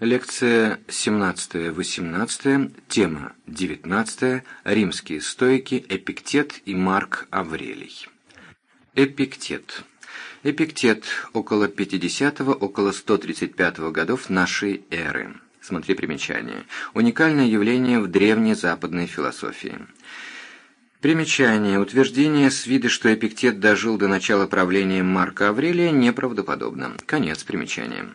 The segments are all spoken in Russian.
Лекция 17-18, тема 19, римские стойки, Эпиктет и Марк Аврелий. Эпиктет. Эпиктет около 50-го, около 135 годов нашей эры. Смотри примечание. Уникальное явление в древней западной философии. Примечание. Утверждение с вида, что Эпиктет дожил до начала правления Марка Аврелия, неправдоподобно. Конец примечания.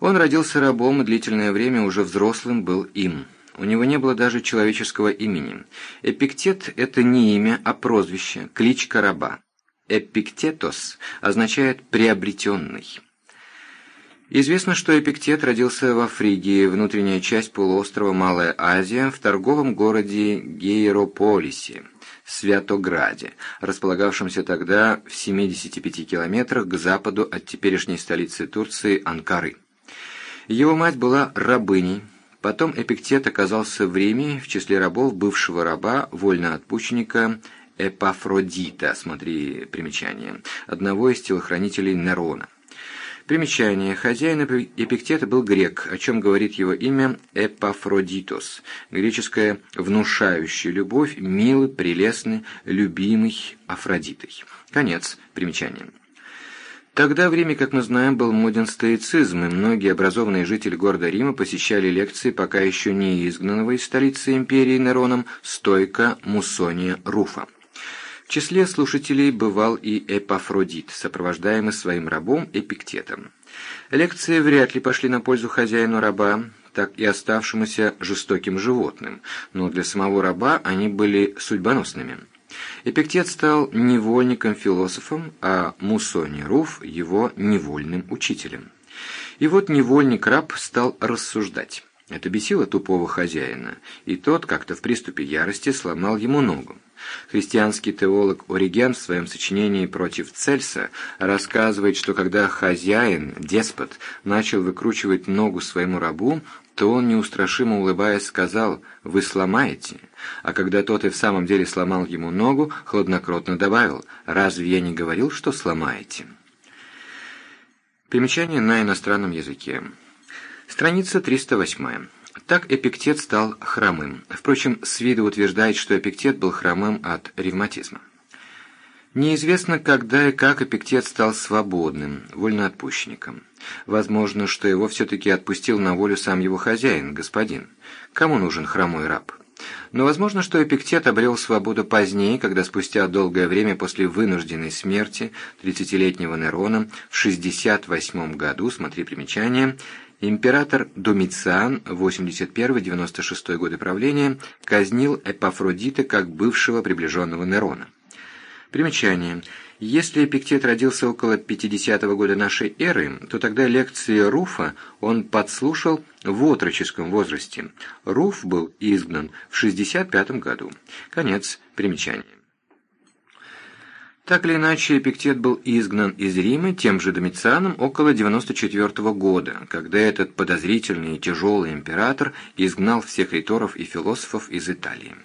Он родился рабом и длительное время уже взрослым был им. У него не было даже человеческого имени. Эпиктет – это не имя, а прозвище, кличка раба. Эпиктетос означает «приобретенный». Известно, что Эпиктет родился во Фригии, внутренняя часть полуострова Малая Азия, в торговом городе Гейрополисе, Святограде, располагавшемся тогда в 75 километрах к западу от теперешней столицы Турции Анкары. Его мать была рабыней. Потом Эпиктет оказался в Риме в числе рабов бывшего раба, вольноотпущенника Эпафродита, смотри примечание, одного из телохранителей Нерона. Примечание. Хозяин Эпиктета был грек, о чем говорит его имя Эпафродитос. Греческое «внушающая любовь», «милый», «прелестный», «любимый» Афродитой. Конец примечания. Тогда в Риме, как мы знаем, был моден стоицизм, и многие образованные жители города Рима посещали лекции пока еще не изгнанного из столицы империи Нероном стойка Муссония Руфа. В числе слушателей бывал и Эпафродит, сопровождаемый своим рабом Эпиктетом. Лекции вряд ли пошли на пользу хозяину раба, так и оставшемуся жестоким животным, но для самого раба они были судьбоносными. Эпиктет стал невольником-философом, а Мусони Руф – его невольным учителем. И вот невольник-раб стал рассуждать. Это бесило тупого хозяина, и тот как-то в приступе ярости сломал ему ногу. Христианский теолог Ориген в своем сочинении «Против Цельса» рассказывает, что когда хозяин, деспот, начал выкручивать ногу своему рабу, то он, неустрашимо улыбаясь, сказал «Вы сломаете». А когда тот и в самом деле сломал ему ногу, хладнокротно добавил «Разве я не говорил, что сломаете?» Примечание на иностранном языке. Страница 308. Так Эпиктет стал хромым. Впрочем, с виду утверждает, что Эпиктет был хромым от ревматизма. Неизвестно, когда и как Эпиктет стал свободным, вольноотпущенником. Возможно, что его все-таки отпустил на волю сам его хозяин, господин. Кому нужен хромой раб? Но возможно, что Эпиктет обрел свободу позднее, когда спустя долгое время после вынужденной смерти 30-летнего Нерона в 68 году, смотри примечание, император Домициан, 81-96 годы правления, казнил Эпафродита как бывшего приближенного Нерона. Примечание. Если Эпиктет родился около 50-го года нашей эры, то тогда лекции Руфа он подслушал в отроческом возрасте. Руф был изгнан в 65 году. Конец примечания. Так или иначе, Эпиктет был изгнан из Рима тем же Домицианом около 94 -го года, когда этот подозрительный и тяжелый император изгнал всех риторов и философов из Италии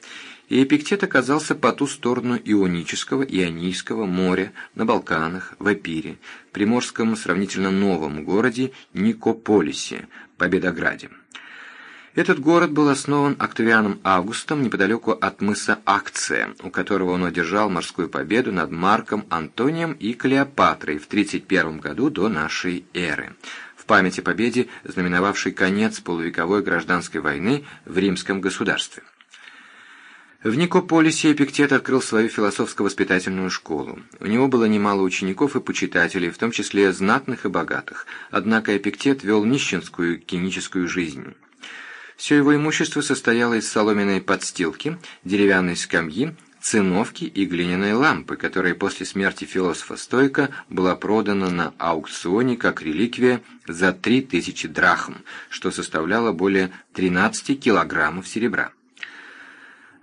и Эпиктет оказался по ту сторону Ионического Ионийского моря, на Балканах, в Эпире, приморском сравнительно новом городе Никополисе, Победограде. Этот город был основан Октавианом Августом неподалеку от мыса Акция, у которого он одержал морскую победу над Марком Антонием и Клеопатрой в 31 году до нашей эры, в память о победе, знаменовавшей конец полувековой гражданской войны в римском государстве. В Никополисе Эпиктет открыл свою философско-воспитательную школу. У него было немало учеников и почитателей, в том числе знатных и богатых, однако Эпиктет вел нищенскую киническую жизнь. Все его имущество состояло из соломенной подстилки, деревянной скамьи, циновки и глиняной лампы, которая после смерти философа Стойка была продана на аукционе как реликвия за 3000 драхм, что составляло более 13 килограммов серебра.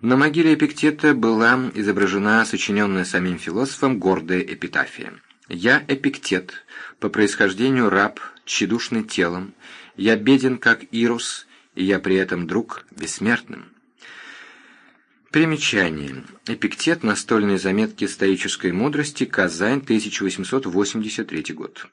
На могиле Эпиктета была изображена сочиненная самим философом гордая эпитафия. «Я Эпиктет, по происхождению раб, тщедушный телом, я беден, как Ирус, и я при этом друг бессмертным». Примечание. Эпиктет. Настольные заметки стоической мудрости. Казань, 1883 год.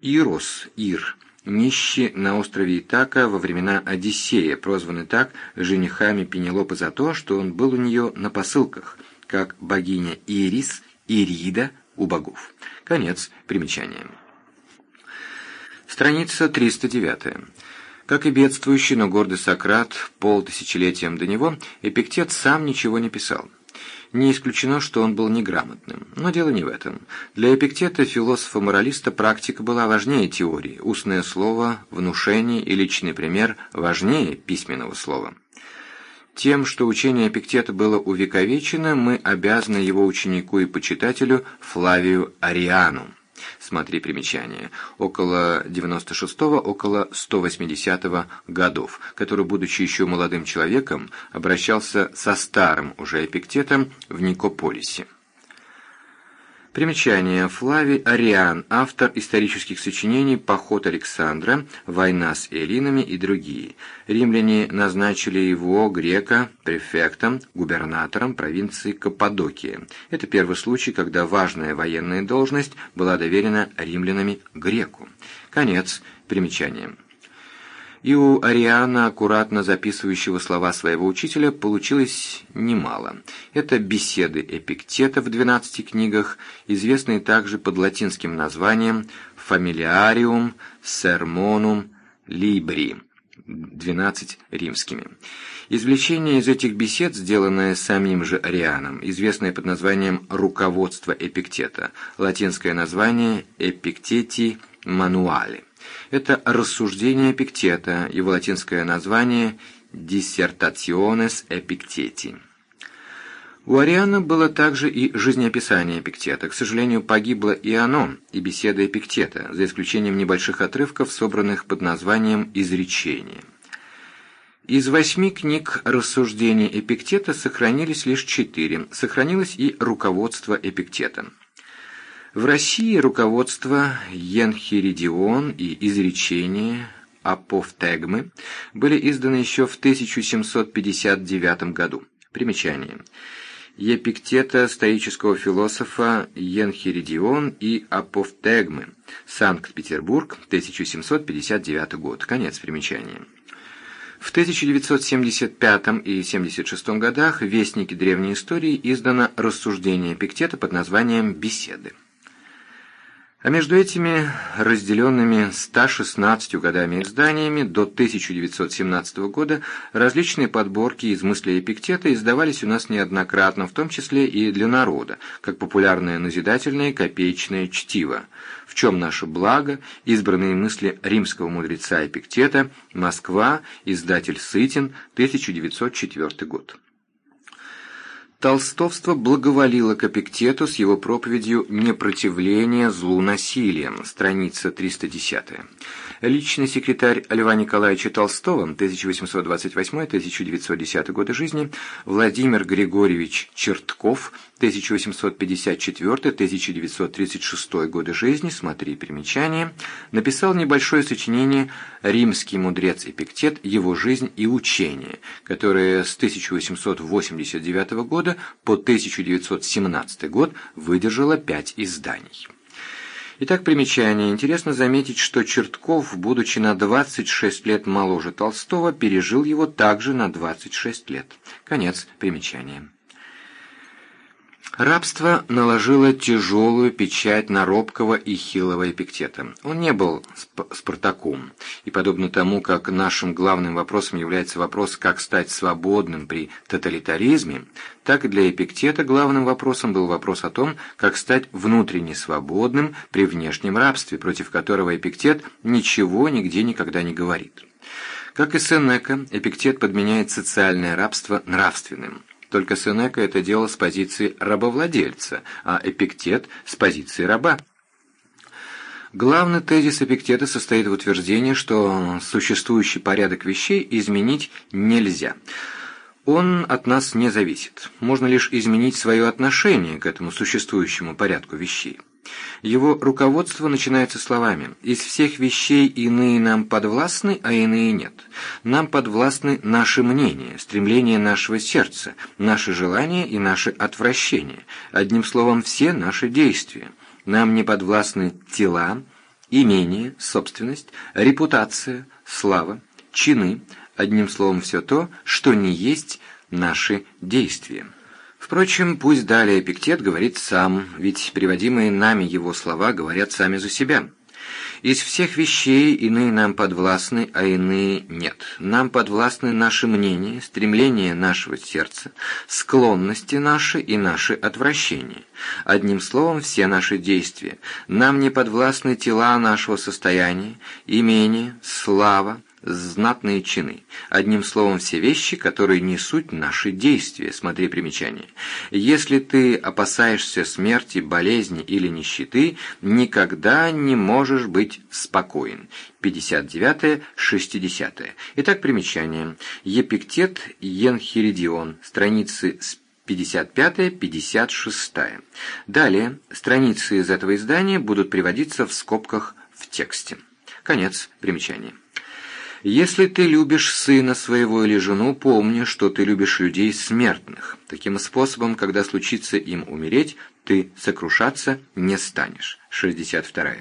Ирос. Ир. Нищие на острове Итака во времена Одиссея, прозваны так женихами Пенелопы за то, что он был у нее на посылках, как богиня Ирис, Ирида у богов. Конец примечания. Страница 309. Как и бедствующий, но гордый Сократ, полтысячелетием до него, Эпиктет сам ничего не писал. Не исключено, что он был неграмотным. Но дело не в этом. Для Эпиктета, философа-моралиста, практика была важнее теории, устное слово, внушение и личный пример важнее письменного слова. Тем, что учение Эпиктета было увековечено, мы обязаны его ученику и почитателю Флавию Ариану. Смотри примечание. Около 96-го, около 180-го годов, который, будучи еще молодым человеком, обращался со старым уже эпиктетом в Никополисе. Примечание. Флавий Ариан, автор исторических сочинений «Поход Александра», «Война с эллинами» и другие. Римляне назначили его, грека, префектом, губернатором провинции Каппадокия. Это первый случай, когда важная военная должность была доверена римлянами греку. Конец примечания и у Ариана, аккуратно записывающего слова своего учителя, получилось немало. Это беседы Эпиктета в 12 книгах, известные также под латинским названием «Familiarium Sermonum Libri» 12 римскими. Извлечение из этих бесед, сделанное самим же Арианом, известное под названием «Руководство Эпиктета», латинское название «Эпиктети Мануали». Это рассуждение Эпиктета, его латинское название «Dissertationes Epicteti». У Ариана было также и жизнеописание Эпиктета. К сожалению, погибло и оно, и беседа Эпиктета, за исключением небольших отрывков, собранных под названием «Изречение». Из восьми книг рассуждений Эпиктета сохранились лишь четыре. Сохранилось и руководство Эпиктета. В России руководство Енхиридион и изречения Апофтегмы были изданы еще в 1759 году. Примечание. Епиктета стоического философа Енхиридион и Апофтегмы. Санкт-Петербург, 1759 год. Конец примечания. В 1975 и 1976 годах в Вестнике древней истории издано рассуждение Эпиктета под названием «Беседы». А между этими разделенными 116 годами изданиями до 1917 года различные подборки из мыслей Эпиктета издавались у нас неоднократно, в том числе и для народа, как популярное назидательное копеечное чтиво. В чем наше благо? Избранные мысли римского мудреца Эпиктета, Москва, издатель Сытин, 1904 год. Толстовство благоволило к Эпиктету с его проповедью «Непротивление злу насилием», страница 310. Личный секретарь Льва Николаевича Толстого, 1828-1910 годы жизни, Владимир Григорьевич Чертков, 1854-1936 годы жизни, смотри примечание, написал небольшое сочинение «Римский мудрец Эпиктет. Его жизнь и учение», которое с 1889 года по 1917 год выдержало пять изданий. Итак, примечание. Интересно заметить, что Чертков, будучи на 26 лет моложе Толстого, пережил его также на 26 лет. Конец примечания. Рабство наложило тяжелую печать на робкого и хилого Эпиктета. Он не был сп Спартаком, и подобно тому, как нашим главным вопросом является вопрос, как стать свободным при тоталитаризме, так и для Эпиктета главным вопросом был вопрос о том, как стать внутренне свободным при внешнем рабстве, против которого Эпиктет ничего нигде никогда не говорит. Как и Сенека, Эпиктет подменяет социальное рабство нравственным. Только Сенека это делал с позиции рабовладельца, а Эпиктет – с позиции раба. Главный тезис Эпиктета состоит в утверждении, что существующий порядок вещей изменить нельзя. Он от нас не зависит. Можно лишь изменить свое отношение к этому существующему порядку вещей. Его руководство начинается словами «Из всех вещей иные нам подвластны, а иные нет. Нам подвластны наши мнения, стремления нашего сердца, наши желания и наши отвращения, одним словом, все наши действия. Нам не подвластны тела, имение, собственность, репутация, слава, чины, одним словом, все то, что не есть наши действия. Впрочем, пусть далее Эпиктет говорит сам, ведь приводимые нами его слова говорят сами за себя. Из всех вещей иные нам подвластны, а иные нет. Нам подвластны наши мнения, стремления нашего сердца, склонности наши и наши отвращения. Одним словом, все наши действия. Нам не подвластны тела нашего состояния, имение, слава, знатные чины. Одним словом, все вещи, которые несут наши действия. Смотри примечание. Если ты опасаешься смерти, болезни или нищеты, никогда не можешь быть спокоен. 59-60. Итак, примечание. Епиктет Енхиридион. Страницы с 55-56. Далее, страницы из этого издания будут приводиться в скобках в тексте. Конец примечания. Если ты любишь сына своего или жену, помни, что ты любишь людей смертных. Таким способом, когда случится им умереть, ты сокрушаться не станешь. 62.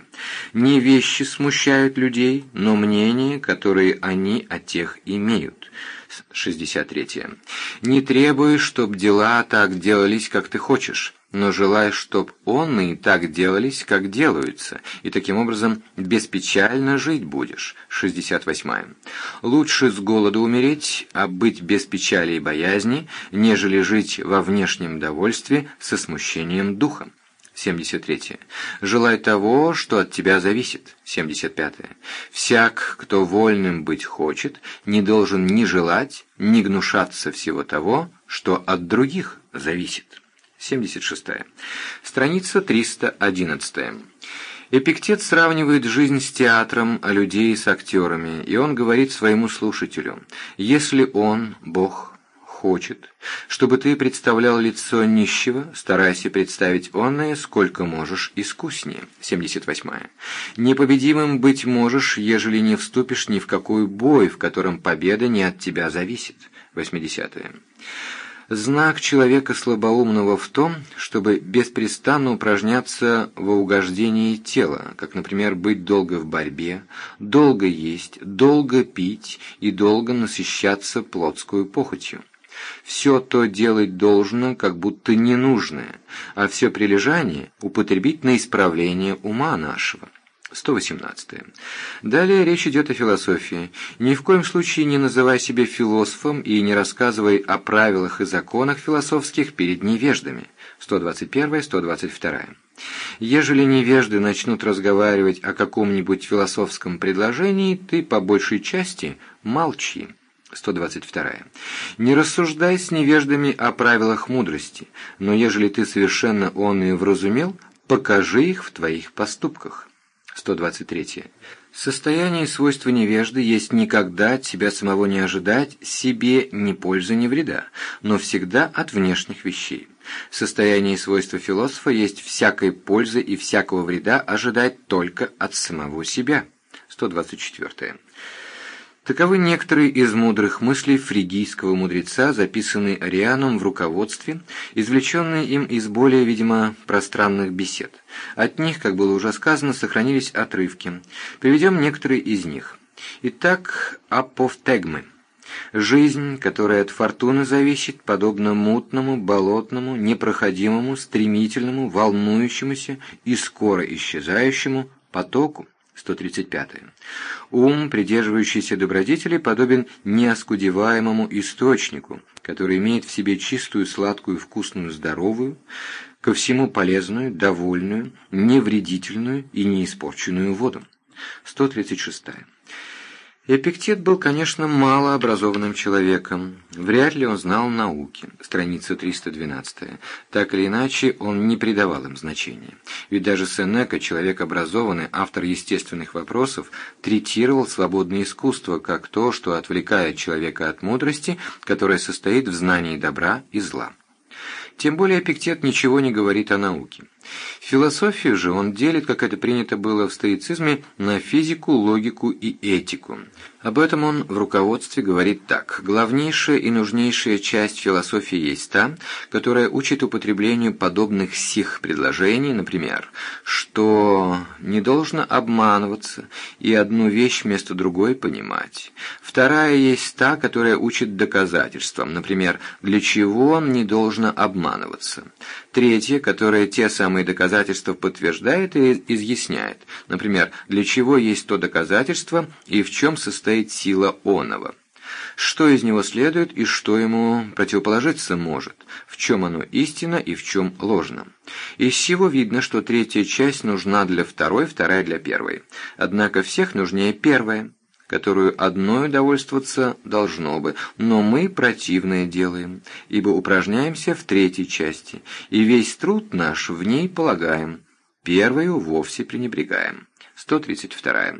Не вещи смущают людей, но мнения, которые они о тех имеют. 63. Не требуй, чтоб дела так делались, как ты хочешь но желая, чтоб он и так делались, как делаются, и таким образом беспечально жить будешь. 68. Лучше с голоду умереть, а быть без печали и боязни, нежели жить во внешнем довольстве со смущением духа. 73. Желай того, что от тебя зависит. 75. Всяк, кто вольным быть хочет, не должен ни желать, ни гнушаться всего того, что от других зависит. 76. Страница 311. Эпиктет сравнивает жизнь с театром, а людей с актерами, и он говорит своему слушателю, «Если он, Бог, хочет, чтобы ты представлял лицо нищего, старайся представить онное, сколько можешь искуснее». 78. «Непобедимым быть можешь, ежели не вступишь ни в какой бой, в котором победа не от тебя зависит». 80. Знак человека слабоумного в том, чтобы беспрестанно упражняться во угождении тела, как, например, быть долго в борьбе, долго есть, долго пить и долго насыщаться плотскую похотью. Все то делать должно, как будто ненужное, а все прилежание употребить на исправление ума нашего. 118. Далее речь идет о философии. Ни в коем случае не называй себя философом и не рассказывай о правилах и законах философских перед невеждами. 121-122. Ежели невежды начнут разговаривать о каком-нибудь философском предложении, ты по большей части молчи. 122. Не рассуждай с невеждами о правилах мудрости, но ежели ты совершенно он и вразумел, покажи их в твоих поступках. 123. Состояние и свойства невежды есть никогда от себя самого не ожидать, себе ни пользы, ни вреда, но всегда от внешних вещей. Состояние и свойства философа есть всякой пользы и всякого вреда ожидать только от самого себя. 124. Таковы некоторые из мудрых мыслей фригийского мудреца, записанные Арианом в руководстве, извлеченные им из более, видимо, пространных бесед. От них, как было уже сказано, сохранились отрывки. Приведем некоторые из них. Итак, апофтегмы. Жизнь, которая от фортуны зависит, подобно мутному, болотному, непроходимому, стремительному, волнующемуся и скоро исчезающему потоку. 135. Ум, придерживающийся добродетели, подобен неоскудеваемому источнику, который имеет в себе чистую, сладкую, вкусную, здоровую, ко всему полезную, довольную, невредительную и неиспорченную воду. 136. Эпиктет был, конечно, малообразованным человеком. Вряд ли он знал науки. Страница 312. Так или иначе, он не придавал им значения. Ведь даже Сенека, человек образованный, автор естественных вопросов, третировал свободное искусство как то, что отвлекает человека от мудрости, которая состоит в знании добра и зла. Тем более Эпиктет ничего не говорит о науке. Философию же он делит, как это принято было в стоицизме, на физику, логику и этику. Об этом он в руководстве говорит так. Главнейшая и нужнейшая часть философии есть та, которая учит употреблению подобных сих предложений, например, что не должно обманываться и одну вещь вместо другой понимать. Вторая есть та, которая учит доказательствам, например, для чего не должно обманываться. Третья, которая те самые доказательства подтверждает и изъясняет, например, для чего есть то доказательство и в чем состоит сила оного. Что из него следует и что ему противоположиться может, в чем оно истинно и в чем ложно. Из всего видно, что третья часть нужна для второй, вторая для первой. Однако всех нужнее первая которую одной удовольствоваться должно бы, но мы противное делаем, ибо упражняемся в третьей части, и весь труд наш в ней полагаем, первую вовсе пренебрегаем. 132.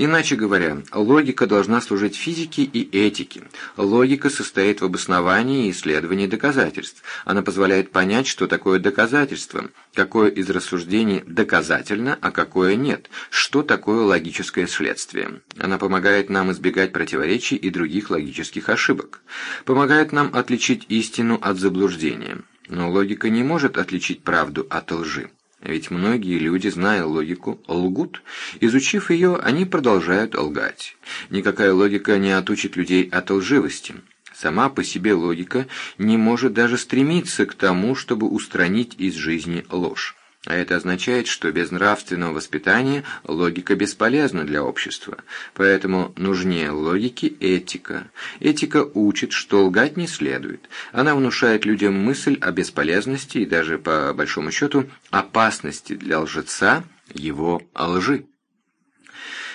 Иначе говоря, логика должна служить физике и этике. Логика состоит в обосновании и исследовании доказательств. Она позволяет понять, что такое доказательство, какое из рассуждений доказательно, а какое нет, что такое логическое следствие. Она помогает нам избегать противоречий и других логических ошибок. Помогает нам отличить истину от заблуждения. Но логика не может отличить правду от лжи. Ведь многие люди, зная логику, лгут. Изучив ее, они продолжают лгать. Никакая логика не отучит людей от лживости. Сама по себе логика не может даже стремиться к тому, чтобы устранить из жизни ложь. А это означает, что без нравственного воспитания логика бесполезна для общества. Поэтому нужнее логики этика. Этика учит, что лгать не следует. Она внушает людям мысль о бесполезности и даже, по большому счету, опасности для лжеца его лжи.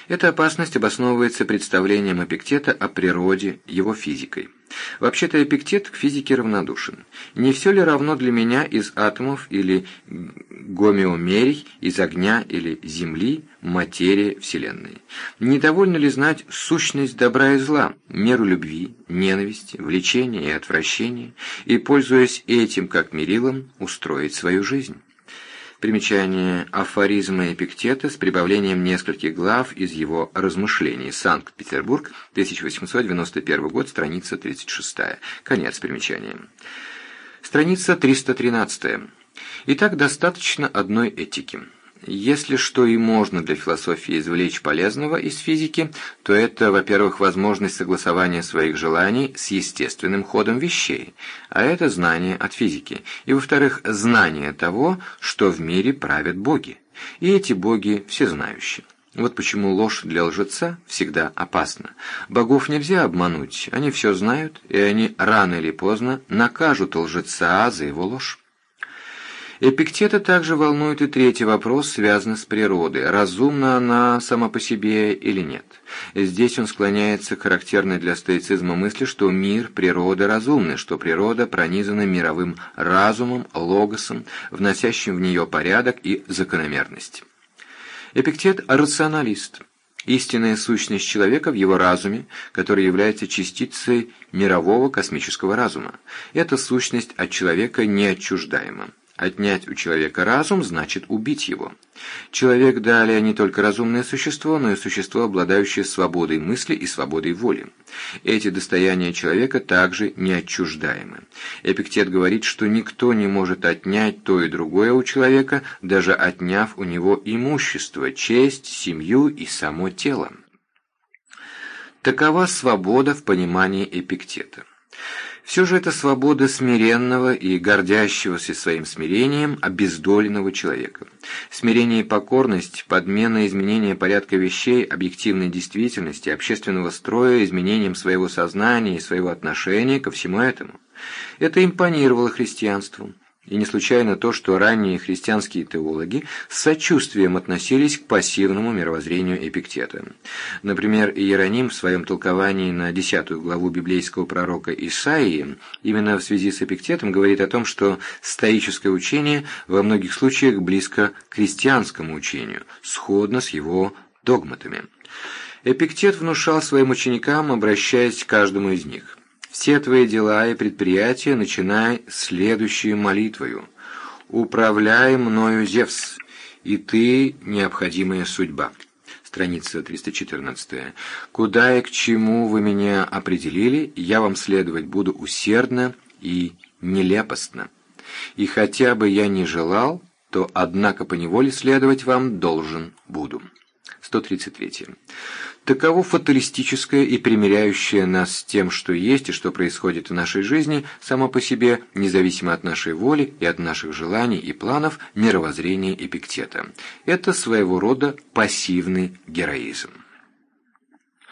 Эта опасность обосновывается представлением Эпиктета о природе, его физикой. Вообще-то Эпиктет к физике равнодушен. Не все ли равно для меня из атомов или гомеомерий, из огня или земли, материя Вселенной? Недовольно ли знать сущность добра и зла, меру любви, ненависти, влечения и отвращения, и, пользуясь этим как мерилом, устроить свою жизнь? Примечание афоризма Эпиктета с прибавлением нескольких глав из его размышлений. Санкт-Петербург, 1891 год, страница 36. Конец примечания. Страница 313. Итак, достаточно одной этики. Если что и можно для философии извлечь полезного из физики, то это, во-первых, возможность согласования своих желаний с естественным ходом вещей, а это знание от физики, и, во-вторых, знание того, что в мире правят боги, и эти боги всезнающие. Вот почему ложь для лжеца всегда опасна. Богов нельзя обмануть, они все знают, и они рано или поздно накажут лжеца за его ложь. Эпиктета также волнует и третий вопрос, связанный с природой. Разумна она сама по себе или нет? Здесь он склоняется к характерной для стоицизма мысли, что мир, природа разумны, что природа пронизана мировым разумом, логосом, вносящим в нее порядок и закономерность. Эпиктет – рационалист. Истинная сущность человека в его разуме, который является частицей мирового космического разума. Эта сущность от человека неотчуждаема. Отнять у человека разум значит убить его. Человек далее не только разумное существо, но и существо, обладающее свободой мысли и свободой воли. Эти достояния человека также неотчуждаемы. Эпиктет говорит, что никто не может отнять то и другое у человека, даже отняв у него имущество, честь, семью и само тело. Такова свобода в понимании Эпиктета. Все же это свобода смиренного и гордящегося своим смирением обездоленного человека. Смирение и покорность, подмена изменения порядка вещей, объективной действительности, общественного строя, изменением своего сознания и своего отношения ко всему этому. Это импонировало христианству. И не случайно то, что ранние христианские теологи с сочувствием относились к пассивному мировоззрению Эпиктета. Например, Иероним в своем толковании на десятую главу библейского пророка Исаии именно в связи с Эпиктетом говорит о том, что стоическое учение во многих случаях близко к христианскому учению, сходно с его догматами. Эпиктет внушал своим ученикам, обращаясь к каждому из них – все твои дела и предприятия начинай следующей молитвою. «Управляй мною, Зевс, и ты — необходимая судьба». Страница 314. «Куда и к чему вы меня определили, я вам следовать буду усердно и нелепостно. И хотя бы я не желал, то, однако, поневоле следовать вам должен буду». 133. Таково фаталистическое и примиряющее нас с тем, что есть и что происходит в нашей жизни, само по себе, независимо от нашей воли и от наших желаний и планов, мировоззрение Эпиктета. Это своего рода пассивный героизм.